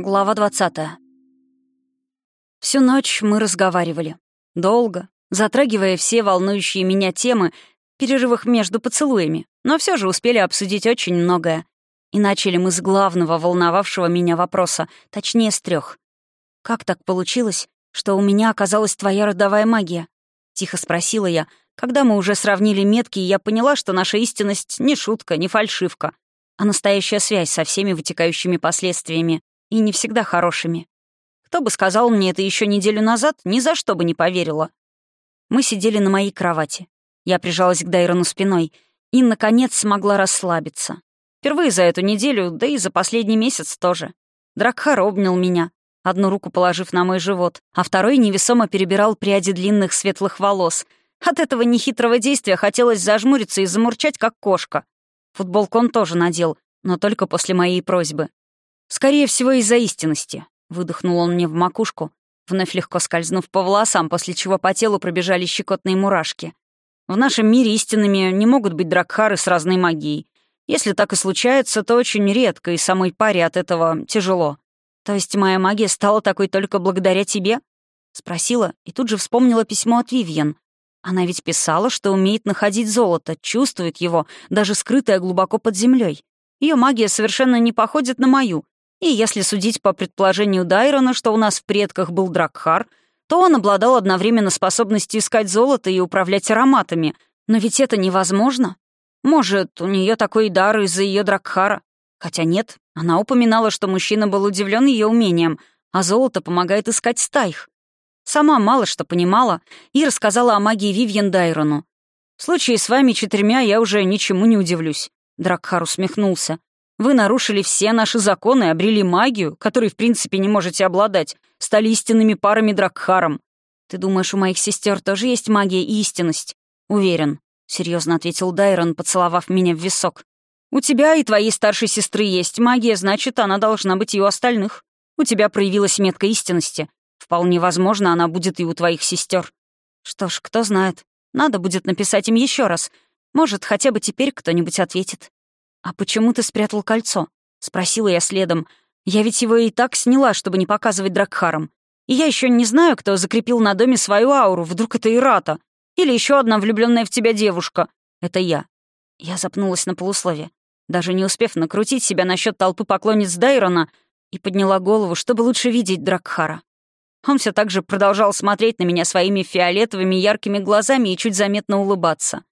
Глава 20. Всю ночь мы разговаривали. Долго, затрагивая все волнующие меня темы перерывах между поцелуями, но все же успели обсудить очень многое. И начали мы с главного волновавшего меня вопроса, точнее, с трех. «Как так получилось, что у меня оказалась твоя родовая магия?» — тихо спросила я, когда мы уже сравнили метки, и я поняла, что наша истинность — не шутка, не фальшивка, а настоящая связь со всеми вытекающими последствиями и не всегда хорошими. Кто бы сказал мне это еще неделю назад, ни за что бы не поверила. Мы сидели на моей кровати. Я прижалась к Дайрону спиной и, наконец, смогла расслабиться. Впервые за эту неделю, да и за последний месяц тоже. Дракхар обнял меня, одну руку положив на мой живот, а второй невесомо перебирал пряди длинных светлых волос. От этого нехитрого действия хотелось зажмуриться и замурчать, как кошка. Футболку он тоже надел, но только после моей просьбы. «Скорее всего, из-за истинности», — выдохнул он мне в макушку, вновь легко скользнув по волосам, после чего по телу пробежали щекотные мурашки. «В нашем мире истинными не могут быть дракхары с разной магией. Если так и случается, то очень редко, и самой паре от этого тяжело. То есть моя магия стала такой только благодаря тебе?» Спросила и тут же вспомнила письмо от Вивьен. Она ведь писала, что умеет находить золото, чувствует его, даже скрытое глубоко под землей. Ее магия совершенно не походит на мою, и если судить по предположению Дайрона, что у нас в предках был Дракхар, то он обладал одновременно способностью искать золото и управлять ароматами. Но ведь это невозможно. Может, у нее такой дар из-за ее Дракхара. Хотя нет, она упоминала, что мужчина был удивлен ее умением, а золото помогает искать стайх. Сама мало что понимала и рассказала о магии Вивьен Дайрону. «В случае с вами четырьмя я уже ничему не удивлюсь», — Дракхар усмехнулся. Вы нарушили все наши законы, обрели магию, которой в принципе не можете обладать, стали истинными парами Дракхаром. Ты думаешь, у моих сестер тоже есть магия и истинность? Уверен, серьезно ответил Дайрон, поцеловав меня в висок. У тебя и твоей старшей сестры есть магия, значит, она должна быть и у остальных. У тебя проявилась метка истинности. Вполне возможно, она будет и у твоих сестер. Что ж, кто знает. Надо будет написать им еще раз. Может, хотя бы теперь кто-нибудь ответит. «А почему ты спрятал кольцо?» — спросила я следом. «Я ведь его и так сняла, чтобы не показывать Дракхарам. И я еще не знаю, кто закрепил на доме свою ауру. Вдруг это Ирата? Или еще одна влюбленная в тебя девушка. Это я». Я запнулась на полуслове, даже не успев накрутить себя насчет толпы поклонниц Дайрона, и подняла голову, чтобы лучше видеть Дракхара. Он все так же продолжал смотреть на меня своими фиолетовыми яркими глазами и чуть заметно улыбаться.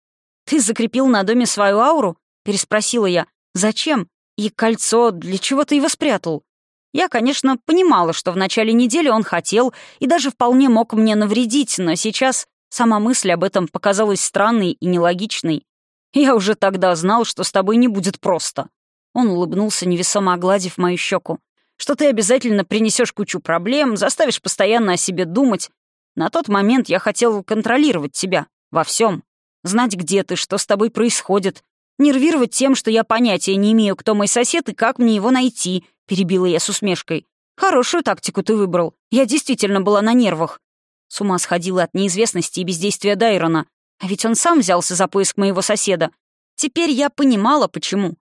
«Ты закрепил на доме свою ауру?» Переспросила я. «Зачем? И кольцо, для чего ты его спрятал?» Я, конечно, понимала, что в начале недели он хотел и даже вполне мог мне навредить, но сейчас сама мысль об этом показалась странной и нелогичной. Я уже тогда знал, что с тобой не будет просто. Он улыбнулся, невесомо огладив мою щеку. Что ты обязательно принесешь кучу проблем, заставишь постоянно о себе думать. На тот момент я хотел контролировать тебя во всем, знать, где ты, что с тобой происходит, Нервировать тем, что я понятия не имею, кто мой сосед и как мне его найти», — перебила я с усмешкой. «Хорошую тактику ты выбрал. Я действительно была на нервах». С ума сходила от неизвестности и бездействия Дайрона. А ведь он сам взялся за поиск моего соседа. Теперь я понимала, почему.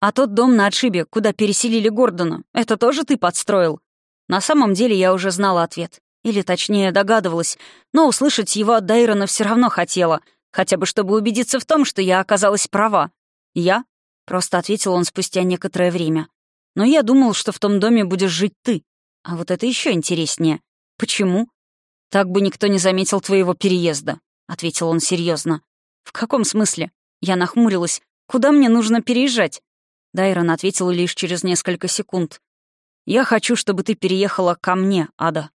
А тот дом на отшибе, куда переселили Гордона, это тоже ты подстроил? На самом деле я уже знала ответ. Или, точнее, догадывалась. Но услышать его от Дайрона все равно хотела — Хотя бы чтобы убедиться в том, что я оказалась права. «Я?» — просто ответил он спустя некоторое время. «Но я думал, что в том доме будешь жить ты. А вот это еще интереснее. Почему?» «Так бы никто не заметил твоего переезда», — ответил он серьезно. «В каком смысле?» Я нахмурилась. «Куда мне нужно переезжать?» Дайрон ответил лишь через несколько секунд. «Я хочу, чтобы ты переехала ко мне, Ада».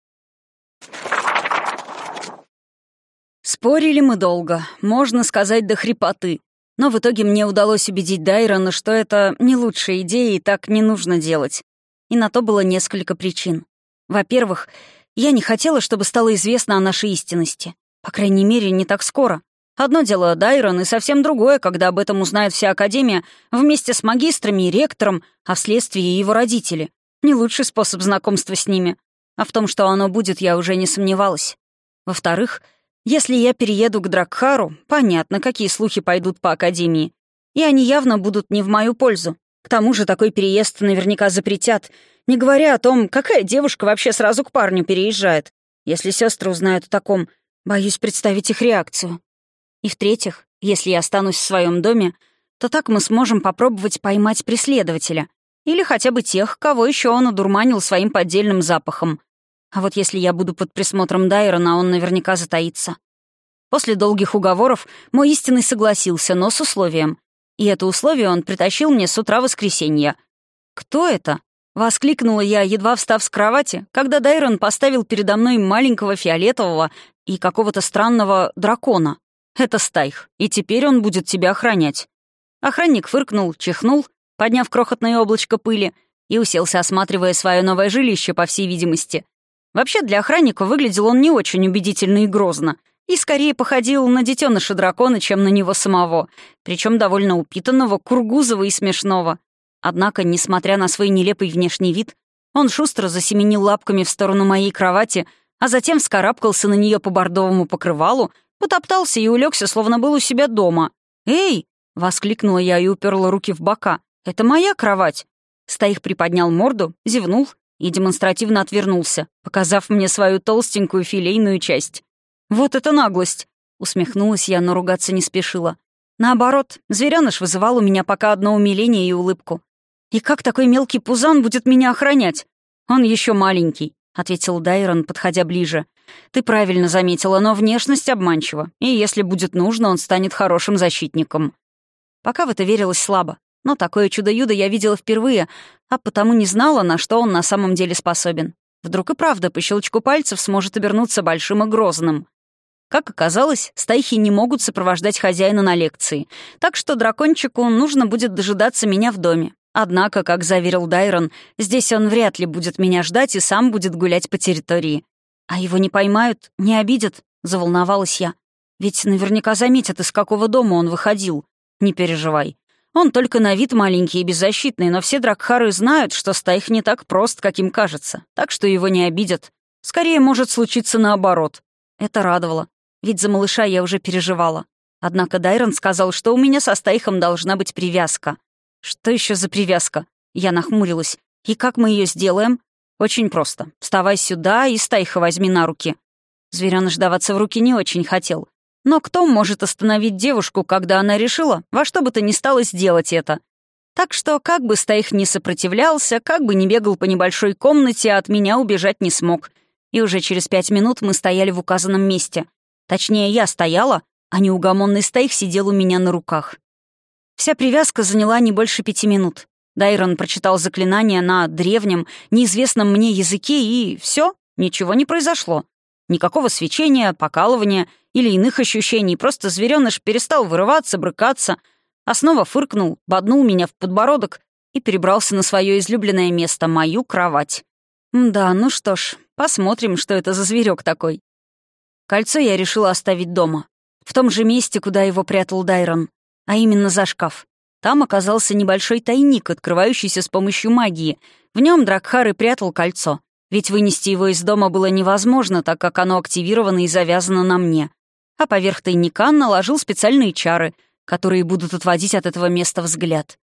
Спорили мы долго, можно сказать, до хрипоты. Но в итоге мне удалось убедить Дайрона, что это не лучшая идея и так не нужно делать. И на то было несколько причин. Во-первых, я не хотела, чтобы стало известно о нашей истинности. По крайней мере, не так скоро. Одно дело Дайрон, и совсем другое, когда об этом узнает вся Академия вместе с магистрами и ректором, а вследствие его родители. Не лучший способ знакомства с ними. А в том, что оно будет, я уже не сомневалась. Во-вторых, если я перееду к Дракхару, понятно, какие слухи пойдут по Академии. И они явно будут не в мою пользу. К тому же такой переезд наверняка запретят. Не говоря о том, какая девушка вообще сразу к парню переезжает. Если сестры узнают о таком, боюсь представить их реакцию. И в-третьих, если я останусь в своем доме, то так мы сможем попробовать поймать преследователя. Или хотя бы тех, кого еще он одурманил своим поддельным запахом. А вот если я буду под присмотром Дайрона, он наверняка затаится. После долгих уговоров мой истинный согласился, но с условием. И это условие он притащил мне с утра воскресенья. «Кто это?» — воскликнула я, едва встав с кровати, когда Дайрон поставил передо мной маленького фиолетового и какого-то странного дракона. «Это Стайх, и теперь он будет тебя охранять». Охранник фыркнул, чихнул, подняв крохотное облачко пыли, и уселся, осматривая свое новое жилище, по всей видимости. Вообще, для охранника выглядел он не очень убедительно и грозно, и скорее походил на детеныша дракона, чем на него самого, причем довольно упитанного, кургузого и смешного. Однако, несмотря на свой нелепый внешний вид, он шустро засеменил лапками в сторону моей кровати, а затем вскарабкался на нее по бордовому покрывалу, потоптался и улегся, словно был у себя дома. «Эй!» — воскликнула я и уперла руки в бока. «Это моя кровать!» Стаих приподнял морду, зевнул и демонстративно отвернулся, показав мне свою толстенькую филейную часть. «Вот это наглость!» — усмехнулась я, но ругаться не спешила. Наоборот, зверёныш вызывал у меня пока одно умиление и улыбку. «И как такой мелкий пузан будет меня охранять? Он еще маленький», — ответил Дайрон, подходя ближе. «Ты правильно заметила, но внешность обманчива, и если будет нужно, он станет хорошим защитником». Пока в это верилось слабо, но такое чудо-юдо я видела впервые, а потому не знала, на что он на самом деле способен. Вдруг и правда по щелчку пальцев сможет обернуться большим и грозным. Как оказалось, стайхи не могут сопровождать хозяина на лекции, так что дракончику нужно будет дожидаться меня в доме. Однако, как заверил Дайрон, здесь он вряд ли будет меня ждать и сам будет гулять по территории. А его не поймают, не обидят, заволновалась я. Ведь наверняка заметят, из какого дома он выходил. Не переживай. Он только на вид маленький и беззащитный, но все дракхары знают, что стаих не так прост, как им кажется, так что его не обидят. Скорее может случиться наоборот. Это радовало, ведь за малыша я уже переживала. Однако Дайрон сказал, что у меня со стаихом должна быть привязка. Что еще за привязка? Я нахмурилась. И как мы ее сделаем? Очень просто. Вставай сюда и стайха возьми на руки. Зверёныш даваться в руки не очень хотел. Но кто может остановить девушку, когда она решила во что бы то ни стало сделать это? Так что, как бы Стаих не сопротивлялся, как бы не бегал по небольшой комнате, от меня убежать не смог. И уже через пять минут мы стояли в указанном месте. Точнее, я стояла, а неугомонный Стаих сидел у меня на руках. Вся привязка заняла не больше пяти минут. Дайрон прочитал заклинание на древнем, неизвестном мне языке, и все, ничего не произошло. Никакого свечения, покалывания или иных ощущений, просто зверёныш перестал вырываться, брыкаться, а снова фыркнул, боднул меня в подбородок и перебрался на свое излюбленное место — мою кровать. Да, ну что ж, посмотрим, что это за зверек такой. Кольцо я решила оставить дома, в том же месте, куда его прятал Дайрон, а именно за шкаф. Там оказался небольшой тайник, открывающийся с помощью магии. В нем Дракхар и прятал кольцо. Ведь вынести его из дома было невозможно, так как оно активировано и завязано на мне. А поверх тайника наложил специальные чары, которые будут отводить от этого места взгляд.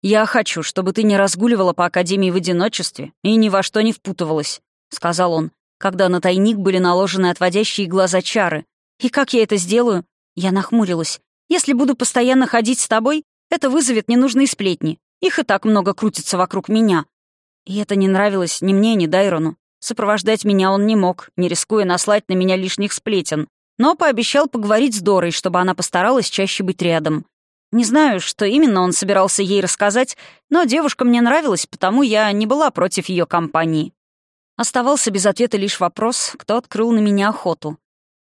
«Я хочу, чтобы ты не разгуливала по Академии в одиночестве и ни во что не впутывалась», — сказал он, когда на тайник были наложены отводящие глаза чары. «И как я это сделаю?» Я нахмурилась. «Если буду постоянно ходить с тобой, это вызовет ненужные сплетни. Их и так много крутится вокруг меня. И это не нравилось ни мне, ни Дайрону. Сопровождать меня он не мог, не рискуя наслать на меня лишних сплетен. Но пообещал поговорить с Дорой, чтобы она постаралась чаще быть рядом. Не знаю, что именно он собирался ей рассказать, но девушка мне нравилась, потому я не была против ее компании. Оставался без ответа лишь вопрос, кто открыл на меня охоту.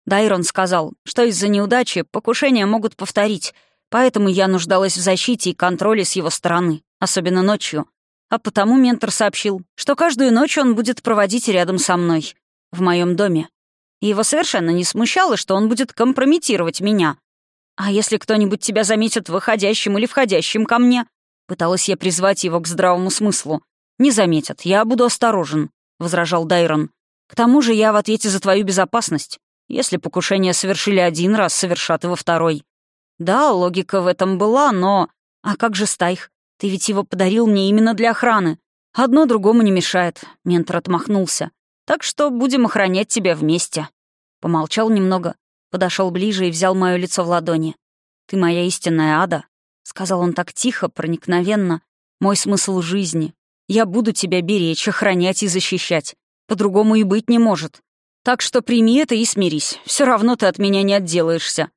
Дайрон сказал, что из-за неудачи покушения могут повторить, поэтому я нуждалась в защите и контроле с его стороны, особенно ночью. А потому ментор сообщил, что каждую ночь он будет проводить рядом со мной, в моем доме. Его совершенно не смущало, что он будет компрометировать меня. «А если кто-нибудь тебя заметит выходящим или входящим ко мне?» Пыталась я призвать его к здравому смыслу. «Не заметят, я буду осторожен», — возражал Дайрон. «К тому же я в ответе за твою безопасность. Если покушение совершили один раз, совершат его второй». Да, логика в этом была, но... А как же Стайх? Ты ведь его подарил мне именно для охраны. «Одно другому не мешает», — ментор отмахнулся. «Так что будем охранять тебя вместе». Помолчал немного, подошел ближе и взял мое лицо в ладони. «Ты моя истинная ада», — сказал он так тихо, проникновенно. «Мой смысл жизни. Я буду тебя беречь, охранять и защищать. По-другому и быть не может. Так что прими это и смирись. Все равно ты от меня не отделаешься».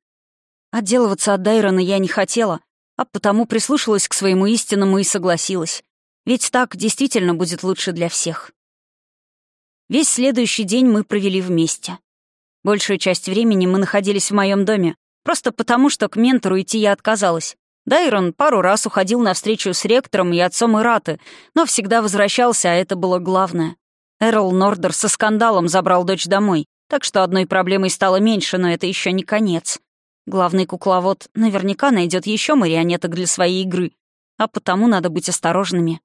Отделываться от Дайрона я не хотела, а потому прислушалась к своему истинному и согласилась. Ведь так действительно будет лучше для всех. Весь следующий день мы провели вместе. Большую часть времени мы находились в моем доме, просто потому, что к ментору идти я отказалась. Дайрон пару раз уходил на встречу с ректором и отцом Ираты, но всегда возвращался, а это было главное. Эрл Нордер со скандалом забрал дочь домой, так что одной проблемой стало меньше, но это еще не конец. Главный кукловод наверняка найдет еще марионеток для своей игры, а потому надо быть осторожными.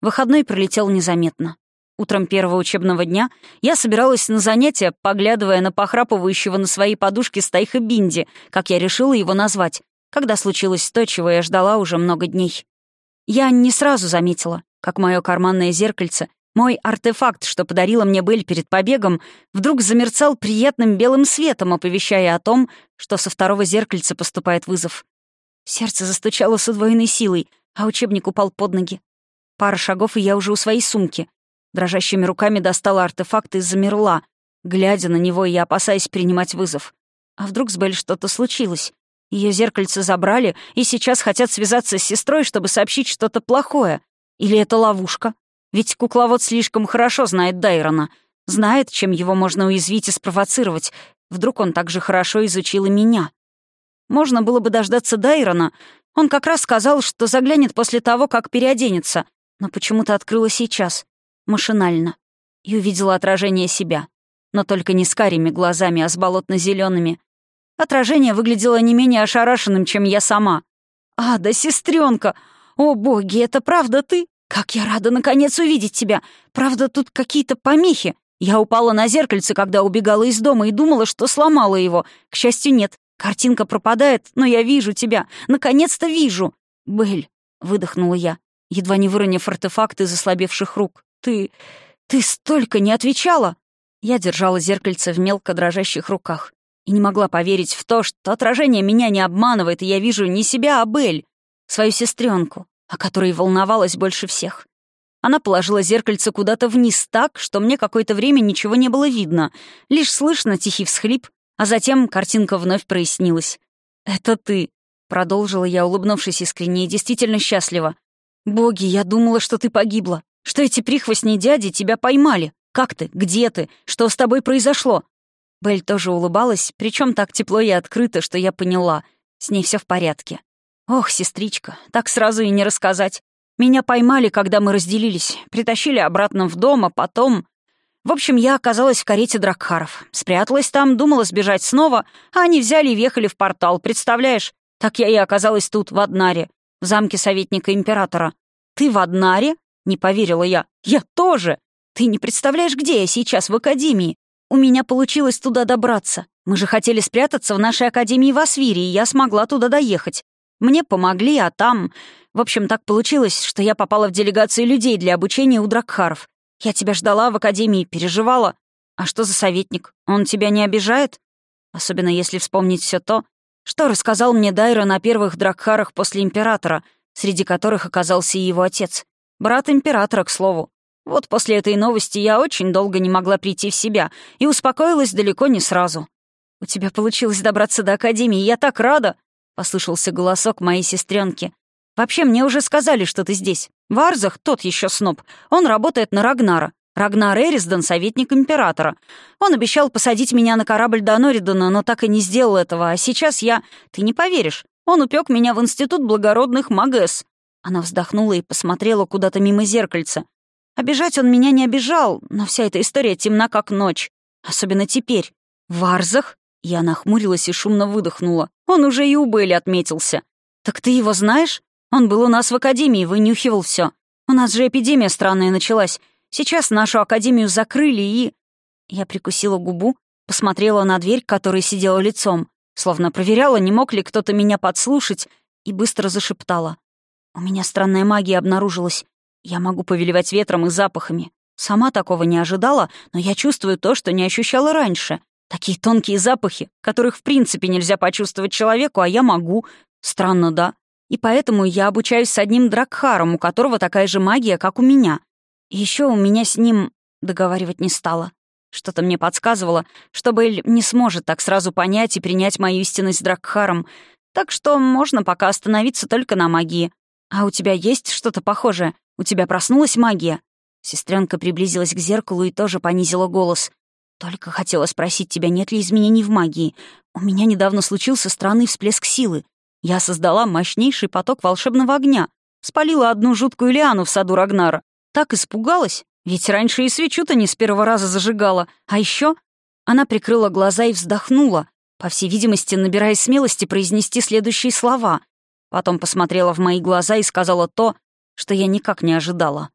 Выходной пролетел незаметно. Утром первого учебного дня я собиралась на занятия, поглядывая на похрапывающего на своей подушке Стайха Бинди, как я решила его назвать, когда случилось то, чего я ждала уже много дней. Я не сразу заметила, как мое карманное зеркальце, мой артефакт, что подарила мне Белль перед побегом, вдруг замерцал приятным белым светом, оповещая о том, что со второго зеркальца поступает вызов. Сердце застучало с удвоенной силой, а учебник упал под ноги. Пара шагов, и я уже у своей сумки. Дрожащими руками достала артефакт и замерла, глядя на него и опасаясь принимать вызов. А вдруг с Белль что-то случилось? Ее зеркальце забрали, и сейчас хотят связаться с сестрой, чтобы сообщить что-то плохое. Или это ловушка? Ведь кукловод слишком хорошо знает Дайрона, знает, чем его можно уязвить и спровоцировать. Вдруг он так же хорошо изучил и меня. Можно было бы дождаться Дайрона. Он как раз сказал, что заглянет после того, как переоденется но почему-то открыла сейчас, машинально, и увидела отражение себя. Но только не с карими глазами, а с болотно зелеными Отражение выглядело не менее ошарашенным, чем я сама. «А, да сестренка! О, боги, это правда ты? Как я рада наконец увидеть тебя! Правда, тут какие-то помехи. Я упала на зеркальце, когда убегала из дома, и думала, что сломала его. К счастью, нет. Картинка пропадает, но я вижу тебя. Наконец-то вижу!» «Бель», — выдохнула я едва не выронив артефакт из ослабевших рук. «Ты... ты столько не отвечала!» Я держала зеркальце в мелко дрожащих руках и не могла поверить в то, что отражение меня не обманывает, и я вижу не себя, а Бель, свою сестренку, о которой волновалась больше всех. Она положила зеркальце куда-то вниз так, что мне какое-то время ничего не было видно, лишь слышно тихий всхлип, а затем картинка вновь прояснилась. «Это ты», — продолжила я, улыбнувшись искренне и действительно счастливо. «Боги, я думала, что ты погибла, что эти прихвостни дяди тебя поймали. Как ты? Где ты? Что с тобой произошло?» Белль тоже улыбалась, причем так тепло и открыто, что я поняла. С ней все в порядке. «Ох, сестричка, так сразу и не рассказать. Меня поймали, когда мы разделились, притащили обратно в дом, а потом... В общем, я оказалась в карете Дракхаров. Спряталась там, думала сбежать снова, а они взяли и въехали в портал, представляешь? Так я и оказалась тут, в Аднаре в замке советника императора. Ты в Аднаре?» — не поверила я. «Я тоже! Ты не представляешь, где я сейчас, в академии. У меня получилось туда добраться. Мы же хотели спрятаться в нашей академии в Асвире, и я смогла туда доехать. Мне помогли, а там... В общем, так получилось, что я попала в делегацию людей для обучения у Дракхаров. Я тебя ждала в академии, переживала. А что за советник? Он тебя не обижает? Особенно если вспомнить все то, что рассказал мне Дайро на первых дракхарах после Императора, среди которых оказался и его отец. Брат Императора, к слову. Вот после этой новости я очень долго не могла прийти в себя и успокоилась далеко не сразу. «У тебя получилось добраться до Академии, я так рада!» — послышался голосок моей сестренки. «Вообще, мне уже сказали, что ты здесь. Варзах, тот еще сноб, он работает на Рагнара. Рагнар Эрисден — советник императора. Он обещал посадить меня на корабль до Норидона, но так и не сделал этого, а сейчас я... Ты не поверишь, он упек меня в Институт благородных Магес. Она вздохнула и посмотрела куда-то мимо зеркальца. Обижать он меня не обижал, но вся эта история темна как ночь. Особенно теперь. В Арзах? Я нахмурилась и шумно выдохнула. Он уже и у Белли отметился. «Так ты его знаешь? Он был у нас в академии, вынюхивал все. У нас же эпидемия странная началась. Сейчас нашу академию закрыли и...» Я прикусила губу, посмотрела на дверь, которой сидела лицом, словно проверяла, не мог ли кто-то меня подслушать, и быстро зашептала. «У меня странная магия обнаружилась. Я могу повелевать ветром и запахами. Сама такого не ожидала, но я чувствую то, что не ощущала раньше. Такие тонкие запахи, которых в принципе нельзя почувствовать человеку, а я могу. Странно, да? И поэтому я обучаюсь с одним Дракхаром, у которого такая же магия, как у меня. Еще у меня с ним договаривать не стало. Что-то мне подсказывало, что Белль не сможет так сразу понять и принять мою истинность Дракхаром, так что можно пока остановиться только на магии. А у тебя есть что-то похожее? У тебя проснулась магия?» Сестренка приблизилась к зеркалу и тоже понизила голос. «Только хотела спросить тебя, нет ли изменений в магии. У меня недавно случился странный всплеск силы. Я создала мощнейший поток волшебного огня. Спалила одну жуткую лиану в саду Рагнара. Так испугалась. Ведь раньше и свечу-то не с первого раза зажигала. А еще Она прикрыла глаза и вздохнула, по всей видимости, набирая смелости произнести следующие слова. Потом посмотрела в мои глаза и сказала то, что я никак не ожидала.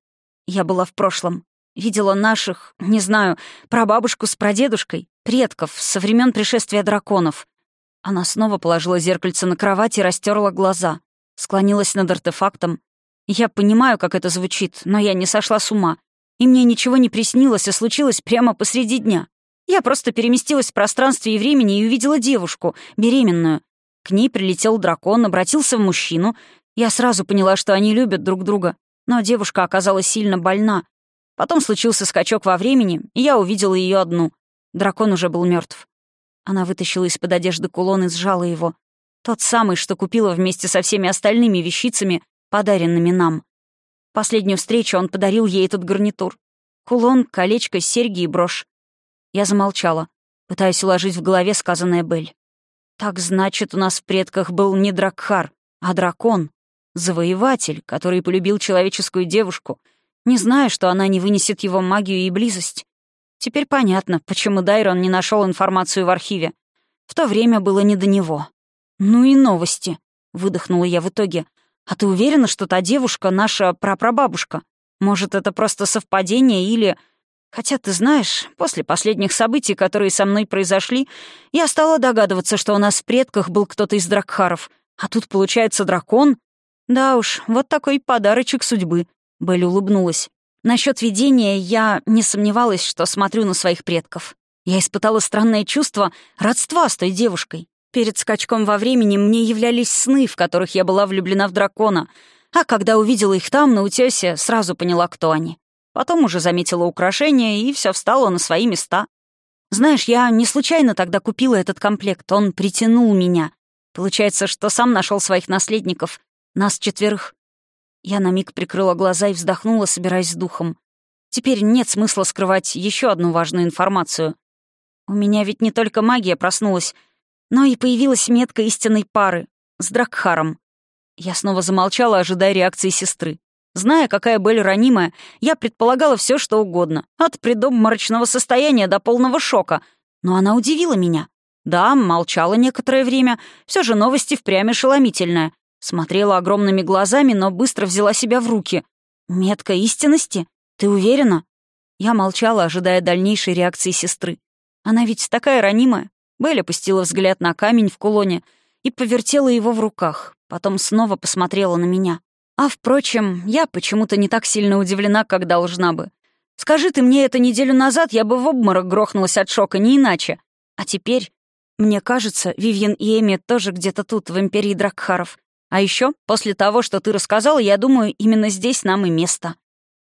Я была в прошлом. Видела наших, не знаю, прабабушку с прадедушкой, предков со времен пришествия драконов. Она снова положила зеркальце на кровать и растерла глаза. Склонилась над артефактом. Я понимаю, как это звучит, но я не сошла с ума. И мне ничего не приснилось, а случилось прямо посреди дня. Я просто переместилась в пространстве и времени и увидела девушку, беременную. К ней прилетел дракон, обратился в мужчину. Я сразу поняла, что они любят друг друга. Но девушка оказалась сильно больна. Потом случился скачок во времени, и я увидела ее одну. Дракон уже был мертв. Она вытащила из-под одежды кулон и сжала его. Тот самый, что купила вместе со всеми остальными вещицами, подаренными нам. Последнюю встречу он подарил ей этот гарнитур. Кулон, колечко, серьги и брошь. Я замолчала, пытаясь уложить в голове сказанное Бель. Так значит, у нас в предках был не Дракхар, а дракон. Завоеватель, который полюбил человеческую девушку, не зная, что она не вынесет его магию и близость. Теперь понятно, почему Дайрон не нашел информацию в архиве. В то время было не до него. «Ну и новости», — выдохнула я в итоге. «А ты уверена, что та девушка — наша прапрабабушка? Может, это просто совпадение или...» Хотя, ты знаешь, после последних событий, которые со мной произошли, я стала догадываться, что у нас в предках был кто-то из дракхаров. А тут, получается, дракон? Да уж, вот такой подарочек судьбы. Белль улыбнулась. Насчет видения я не сомневалась, что смотрю на своих предков. Я испытала странное чувство родства с той девушкой. Перед скачком во времени мне являлись сны, в которых я была влюблена в дракона, а когда увидела их там, на утёсе, сразу поняла, кто они. Потом уже заметила украшения, и все встало на свои места. Знаешь, я не случайно тогда купила этот комплект, он притянул меня. Получается, что сам нашел своих наследников, нас четверых. Я на миг прикрыла глаза и вздохнула, собираясь с духом. Теперь нет смысла скрывать еще одну важную информацию. У меня ведь не только магия проснулась, но и появилась метка истинной пары с Дракхаром. Я снова замолчала, ожидая реакции сестры. Зная, какая Белль ранимая, я предполагала все, что угодно. От предобморочного состояния до полного шока. Но она удивила меня. Да, молчала некоторое время. Все же новости впрямь ошеломительная. Смотрела огромными глазами, но быстро взяла себя в руки. «Метка истинности? Ты уверена?» Я молчала, ожидая дальнейшей реакции сестры. Она ведь такая ранимая. Белль опустила взгляд на камень в кулоне и повертела его в руках. Потом снова посмотрела на меня. А, впрочем, я почему-то не так сильно удивлена, как должна бы. Скажи ты мне это неделю назад, я бы в обморок грохнулась от шока, не иначе. А теперь, мне кажется, Вивьен и Эми тоже где-то тут, в Империи Дракхаров. А еще, после того, что ты рассказала, я думаю, именно здесь нам и место.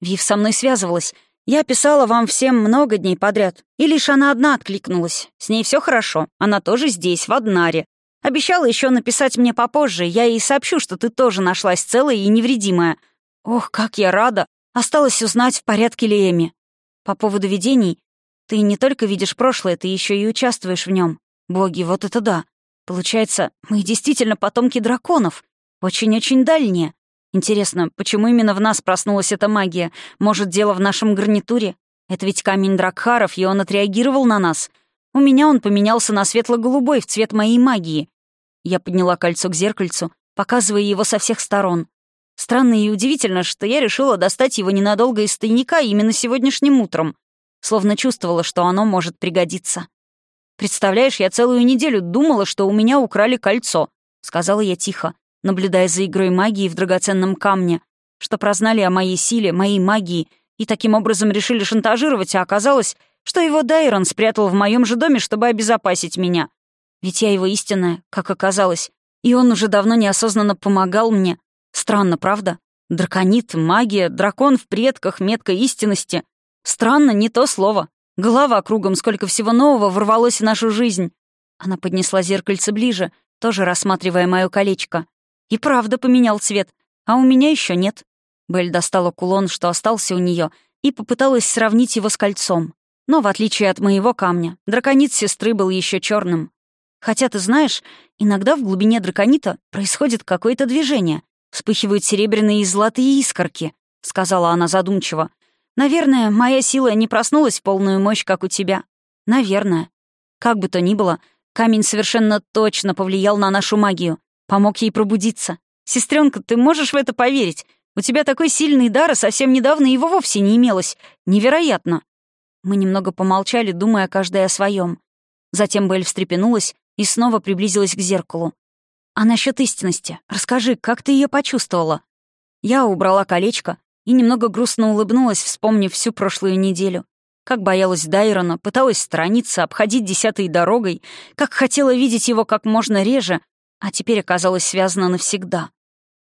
Вив со мной связывалась. Я писала вам всем много дней подряд. И лишь она одна откликнулась. С ней все хорошо. Она тоже здесь, в Аднаре. Обещала еще написать мне попозже, я ей сообщу, что ты тоже нашлась целая и невредимая. Ох, как я рада! Осталось узнать, в порядке ли Эми. По поводу видений, ты не только видишь прошлое, ты еще и участвуешь в нем. Боги, вот это да. Получается, мы действительно потомки драконов. Очень-очень дальние. Интересно, почему именно в нас проснулась эта магия? Может, дело в нашем гарнитуре? Это ведь камень Дракхаров, и он отреагировал на нас. У меня он поменялся на светло-голубой в цвет моей магии. Я подняла кольцо к зеркальцу, показывая его со всех сторон. Странно и удивительно, что я решила достать его ненадолго из тайника именно сегодняшним утром, словно чувствовала, что оно может пригодиться. «Представляешь, я целую неделю думала, что у меня украли кольцо», — сказала я тихо, наблюдая за игрой магии в драгоценном камне, что прознали о моей силе, моей магии, и таким образом решили шантажировать, а оказалось, что его Дайрон спрятал в моем же доме, чтобы обезопасить меня. Ведь я его истинная, как оказалось, и он уже давно неосознанно помогал мне. Странно, правда? Драконит, магия, дракон в предках, метка истинности. Странно, не то слово. Голова кругом, сколько всего нового ворвалось в нашу жизнь. Она поднесла зеркальце ближе, тоже рассматривая мое колечко. И правда поменял цвет, а у меня еще нет. Бель достала кулон, что остался у нее, и попыталась сравнить его с кольцом. Но, в отличие от моего камня, драконит сестры был еще черным. Хотя, ты знаешь, иногда в глубине драконита происходит какое-то движение. Вспыхивают серебряные и золотые искорки, — сказала она задумчиво. «Наверное, моя сила не проснулась в полную мощь, как у тебя. Наверное. Как бы то ни было, камень совершенно точно повлиял на нашу магию. Помог ей пробудиться. «Сестренка, ты можешь в это поверить? У тебя такой сильный дар, а совсем недавно его вовсе не имелось. Невероятно!» Мы немного помолчали, думая каждая о своем. Затем Белль встрепенулась и снова приблизилась к зеркалу. «А насчет истинности? Расскажи, как ты ее почувствовала?» Я убрала колечко и немного грустно улыбнулась, вспомнив всю прошлую неделю. Как боялась Дайрона, пыталась страниться, обходить десятой дорогой, как хотела видеть его как можно реже, а теперь оказалась связана навсегда.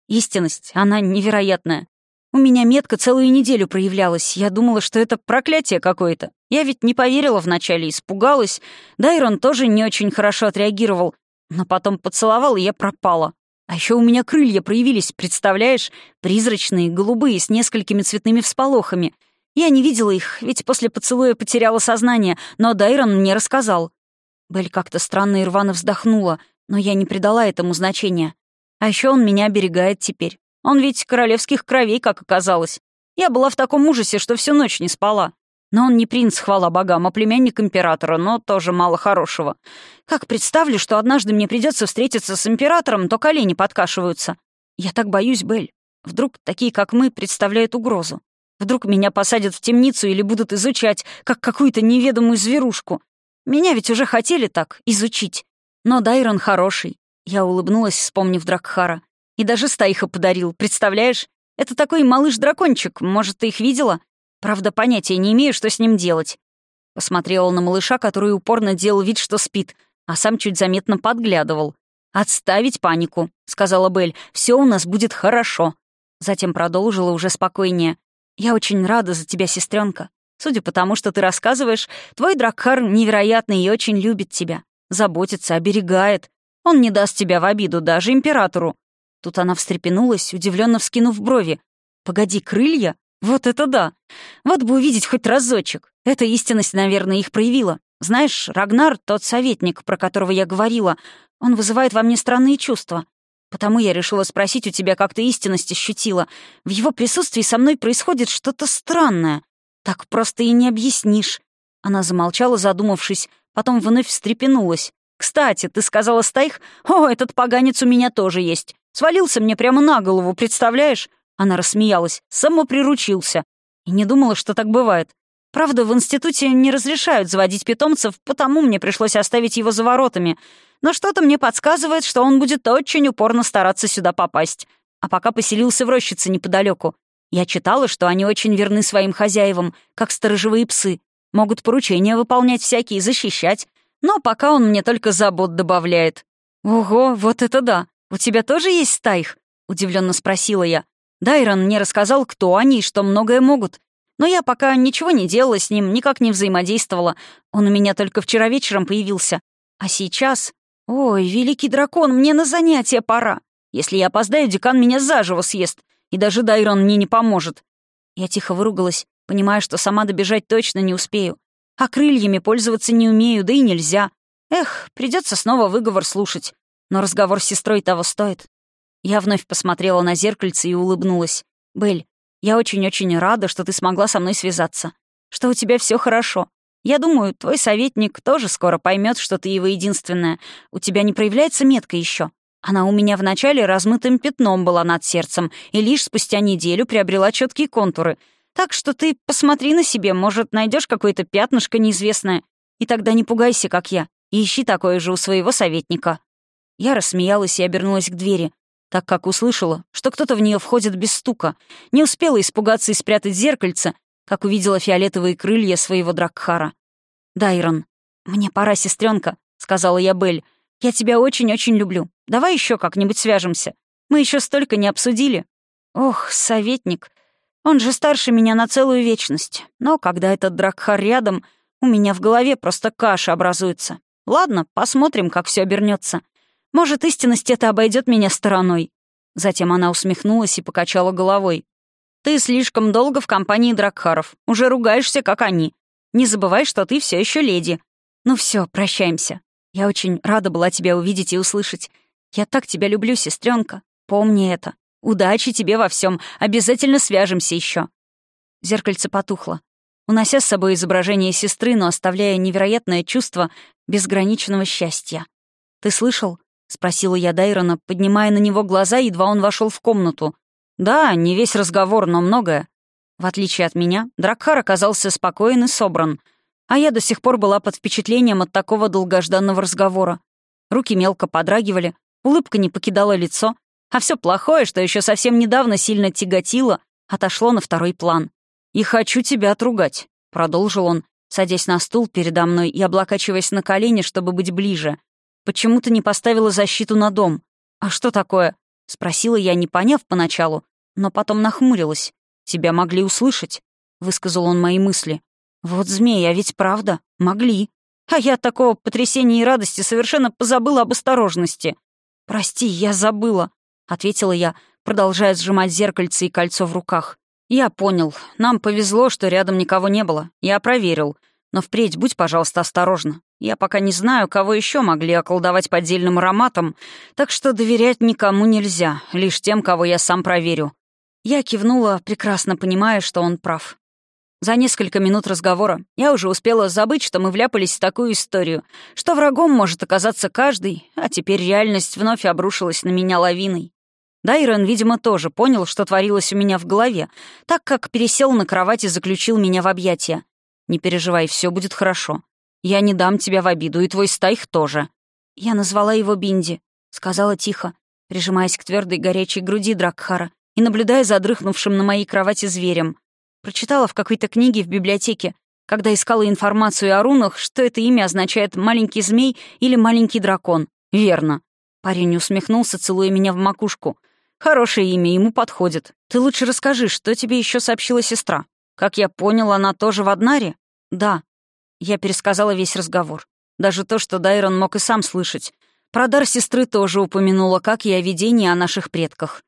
Истинность, она невероятная. У меня метка целую неделю проявлялась. Я думала, что это проклятие какое-то. Я ведь не поверила вначале, испугалась. Дайрон тоже не очень хорошо отреагировал. Но потом поцеловал, и я пропала. А еще у меня крылья проявились, представляешь? Призрачные, голубые, с несколькими цветными всполохами. Я не видела их, ведь после поцелуя потеряла сознание, но Дайрон мне рассказал. Белль как-то странно и рвано вздохнула — но я не придала этому значения. А еще он меня оберегает теперь. Он ведь королевских кровей, как оказалось. Я была в таком ужасе, что всю ночь не спала. Но он не принц, хвала богам, а племянник императора, но тоже мало хорошего. Как представлю, что однажды мне придется встретиться с императором, то колени подкашиваются. Я так боюсь, Бель. Вдруг такие, как мы, представляют угрозу. Вдруг меня посадят в темницу или будут изучать, как какую-то неведомую зверушку. Меня ведь уже хотели так изучить. Но Дайрон хороший. Я улыбнулась, вспомнив Дракхара. И даже Стайха подарил, представляешь? Это такой малыш-дракончик, может, ты их видела? Правда, понятия не имею, что с ним делать. Посмотрел на малыша, который упорно делал вид, что спит, а сам чуть заметно подглядывал. «Отставить панику», — сказала Бель. «Все у нас будет хорошо». Затем продолжила уже спокойнее. «Я очень рада за тебя, сестренка. Судя по тому, что ты рассказываешь, твой Дракхар невероятный и очень любит тебя заботится, оберегает. Он не даст тебя в обиду даже императору». Тут она встрепенулась, удивленно вскинув брови. «Погоди, крылья? Вот это да! Вот бы увидеть хоть разочек. Эта истинность, наверное, их проявила. Знаешь, Рагнар, тот советник, про которого я говорила, он вызывает во мне странные чувства. Потому я решила спросить у тебя, как ты истинность ощутила. В его присутствии со мной происходит что-то странное. Так просто и не объяснишь». Она замолчала, задумавшись, потом вновь встрепенулась. «Кстати, ты сказала Стайх? О, этот поганец у меня тоже есть. Свалился мне прямо на голову, представляешь?» Она рассмеялась. «Самоприручился. И не думала, что так бывает. Правда, в институте не разрешают заводить питомцев, потому мне пришлось оставить его за воротами. Но что-то мне подсказывает, что он будет очень упорно стараться сюда попасть. А пока поселился в рощице неподалеку. Я читала, что они очень верны своим хозяевам, как сторожевые псы. Могут поручения выполнять всякие, защищать. Но пока он мне только забот добавляет». «Ого, вот это да! У тебя тоже есть стайх?» — удивленно спросила я. Дайрон мне рассказал, кто они и что многое могут. Но я пока ничего не делала с ним, никак не взаимодействовала. Он у меня только вчера вечером появился. А сейчас... «Ой, великий дракон, мне на занятия пора. Если я опоздаю, декан меня заживо съест. И даже Дайрон мне не поможет». Я тихо выругалась Понимаю, что сама добежать точно не успею. А крыльями пользоваться не умею, да и нельзя. Эх, придется снова выговор слушать. Но разговор с сестрой того стоит. Я вновь посмотрела на зеркальце и улыбнулась. «Бель, я очень-очень рада, что ты смогла со мной связаться. Что у тебя все хорошо. Я думаю, твой советник тоже скоро поймет, что ты его единственная. У тебя не проявляется метка еще. Она у меня вначале размытым пятном была над сердцем и лишь спустя неделю приобрела четкие контуры — так что ты посмотри на себе, может, найдешь какое-то пятнышко неизвестное. И тогда не пугайся, как я, и ищи такое же у своего советника». Я рассмеялась и обернулась к двери, так как услышала, что кто-то в нее входит без стука. Не успела испугаться и спрятать зеркальце, как увидела фиолетовые крылья своего Дракхара. «Дайрон, мне пора, сестренка, сказала я Бель. «Я тебя очень-очень люблю. Давай еще как-нибудь свяжемся. Мы еще столько не обсудили». «Ох, советник, он же старше меня на целую вечность. Но когда этот Дракхар рядом, у меня в голове просто каша образуется. Ладно, посмотрим, как все обернется. Может, истинность это обойдет меня стороной». Затем она усмехнулась и покачала головой. «Ты слишком долго в компании Дракхаров. Уже ругаешься, как они. Не забывай, что ты все еще леди. Ну все, прощаемся. Я очень рада была тебя увидеть и услышать. Я так тебя люблю, сестренка. Помни это. Удачи тебе во всем. Обязательно свяжемся еще. Зеркальце потухло, унося с собой изображение сестры, но оставляя невероятное чувство безграничного счастья. «Ты слышал?» — спросила я Дайрона, поднимая на него глаза, едва он вошел в комнату. «Да, не весь разговор, но многое». В отличие от меня, Дракхар оказался спокоен и собран — а я до сих пор была под впечатлением от такого долгожданного разговора. Руки мелко подрагивали, улыбка не покидала лицо, а все плохое, что еще совсем недавно сильно тяготило, отошло на второй план. «И хочу тебя отругать», — продолжил он, садясь на стул передо мной и облокачиваясь на колени, чтобы быть ближе. «Почему ты не поставила защиту на дом?» «А что такое?» — спросила я, не поняв поначалу, но потом нахмурилась. «Тебя могли услышать», — высказал он мои мысли. Вот змея, а ведь правда, могли. А я от такого потрясения и радости совершенно позабыла об осторожности. «Прости, я забыла», — ответила я, продолжая сжимать зеркальце и кольцо в руках. «Я понял. Нам повезло, что рядом никого не было. Я проверил. Но впредь будь, пожалуйста, осторожна. Я пока не знаю, кого еще могли околдовать поддельным ароматом, так что доверять никому нельзя, лишь тем, кого я сам проверю». Я кивнула, прекрасно понимая, что он прав. За несколько минут разговора я уже успела забыть, что мы вляпались в такую историю, что врагом может оказаться каждый, а теперь реальность вновь обрушилась на меня лавиной. Дайрон, видимо, тоже понял, что творилось у меня в голове, так как пересел на кровать и заключил меня в объятия. «Не переживай, все будет хорошо. Я не дам тебя в обиду, и твой стайх тоже». Я назвала его Бинди, сказала тихо, прижимаясь к твердой горячей груди Дракхара и наблюдая за дрыхнувшим на моей кровати зверем. Прочитала в какой-то книге в библиотеке, когда искала информацию о рунах, что это имя означает «маленький змей» или «маленький дракон». Верно. Парень усмехнулся, целуя меня в макушку. Хорошее имя, ему подходит. Ты лучше расскажи, что тебе еще сообщила сестра? Как я понял, она тоже в Аднаре? Да. Я пересказала весь разговор. Даже то, что Дайрон мог и сам слышать. Про дар сестры тоже упомянула, как и о видении о наших предках.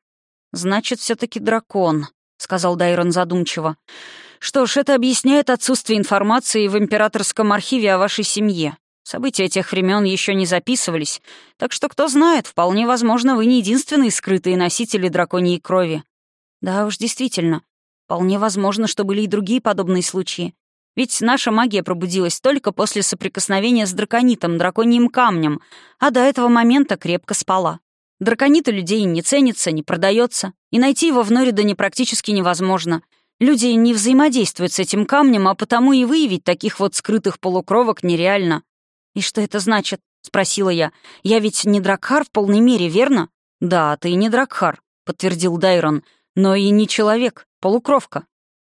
Значит, все таки дракон. — сказал Дайрон задумчиво. «Что ж, это объясняет отсутствие информации в императорском архиве о вашей семье. События тех времен еще не записывались, так что, кто знает, вполне возможно, вы не единственные скрытые носители драконьей крови. Да уж, действительно, вполне возможно, что были и другие подобные случаи. Ведь наша магия пробудилась только после соприкосновения с драконитом, драконьим камнем, а до этого момента крепко спала. Драконит у людей не ценится, не продается, и найти его в Норидоне практически невозможно. Люди не взаимодействуют с этим камнем, а потому и выявить таких вот скрытых полукровок нереально. «И что это значит?» — спросила я. «Я ведь не Дракхар в полной мере, верно?» «Да, ты не Дракхар», — подтвердил Дайрон, «но и не человек, полукровка.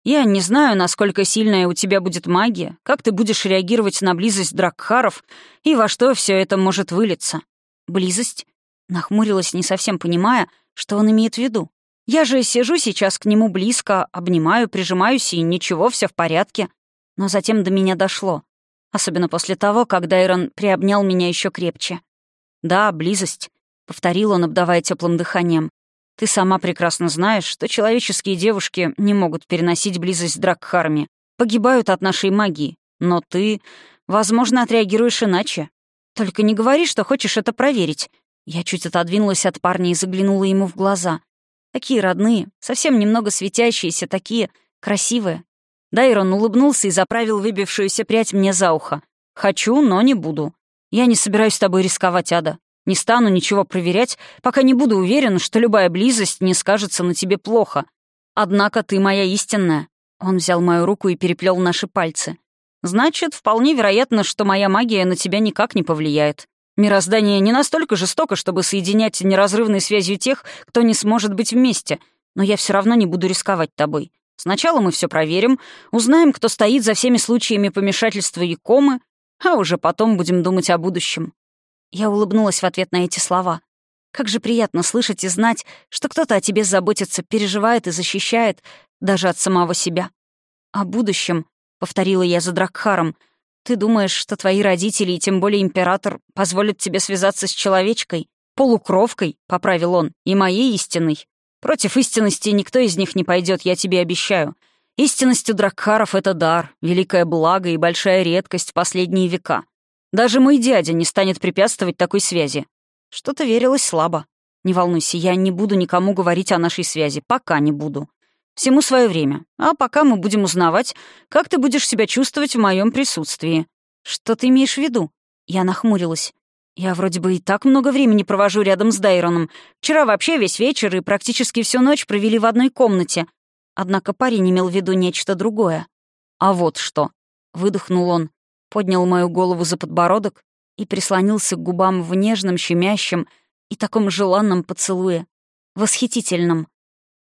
Я не знаю, насколько сильная у тебя будет магия, как ты будешь реагировать на близость Дракхаров и во что все это может вылиться». «Близость? Нахмурилась, не совсем понимая, что он имеет в виду. «Я же сижу сейчас к нему близко, обнимаю, прижимаюсь, и ничего, все в порядке». Но затем до меня дошло. Особенно после того, как Дайрон приобнял меня еще крепче. «Да, близость», — повторил он, обдавая теплым дыханием. «Ты сама прекрасно знаешь, что человеческие девушки не могут переносить близость с Дракхарми, погибают от нашей магии. Но ты, возможно, отреагируешь иначе. Только не говори, что хочешь это проверить. Я чуть отодвинулась от парня и заглянула ему в глаза. Такие родные, совсем немного светящиеся, такие красивые. Дайрон улыбнулся и заправил выбившуюся прядь мне за ухо. «Хочу, но не буду. Я не собираюсь с тобой рисковать, Ада. Не стану ничего проверять, пока не буду уверен, что любая близость не скажется на тебе плохо. Однако ты моя истинная». Он взял мою руку и переплел наши пальцы. «Значит, вполне вероятно, что моя магия на тебя никак не повлияет. Мироздание не настолько жестоко, чтобы соединять неразрывной связью тех, кто не сможет быть вместе. Но я все равно не буду рисковать тобой. Сначала мы все проверим, узнаем, кто стоит за всеми случаями помешательства и комы, а уже потом будем думать о будущем». Я улыбнулась в ответ на эти слова. Как же приятно слышать и знать, что кто-то о тебе заботится, переживает и защищает, даже от самого себя. «О будущем», — повторила я за Дракхаром, — ты думаешь, что твои родители и тем более император позволят тебе связаться с человечкой? Полукровкой, — поправил он, — и моей истиной. Против истинности никто из них не пойдет, я тебе обещаю. Истинность у Дракхаров — это дар, великое благо и большая редкость в последние века. Даже мой дядя не станет препятствовать такой связи. Что-то верилось слабо. Не волнуйся, я не буду никому говорить о нашей связи, пока не буду. Всему свое время. А пока мы будем узнавать, как ты будешь себя чувствовать в моем присутствии. Что ты имеешь в виду? Я нахмурилась. Я вроде бы и так много времени провожу рядом с Дайроном. Вчера вообще весь вечер и практически всю ночь провели в одной комнате. Однако парень имел в виду нечто другое. А вот что. Выдохнул он, поднял мою голову за подбородок и прислонился к губам в нежном, щемящем и таком желанном поцелуе. Восхитительном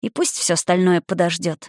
и пусть все остальное подождет.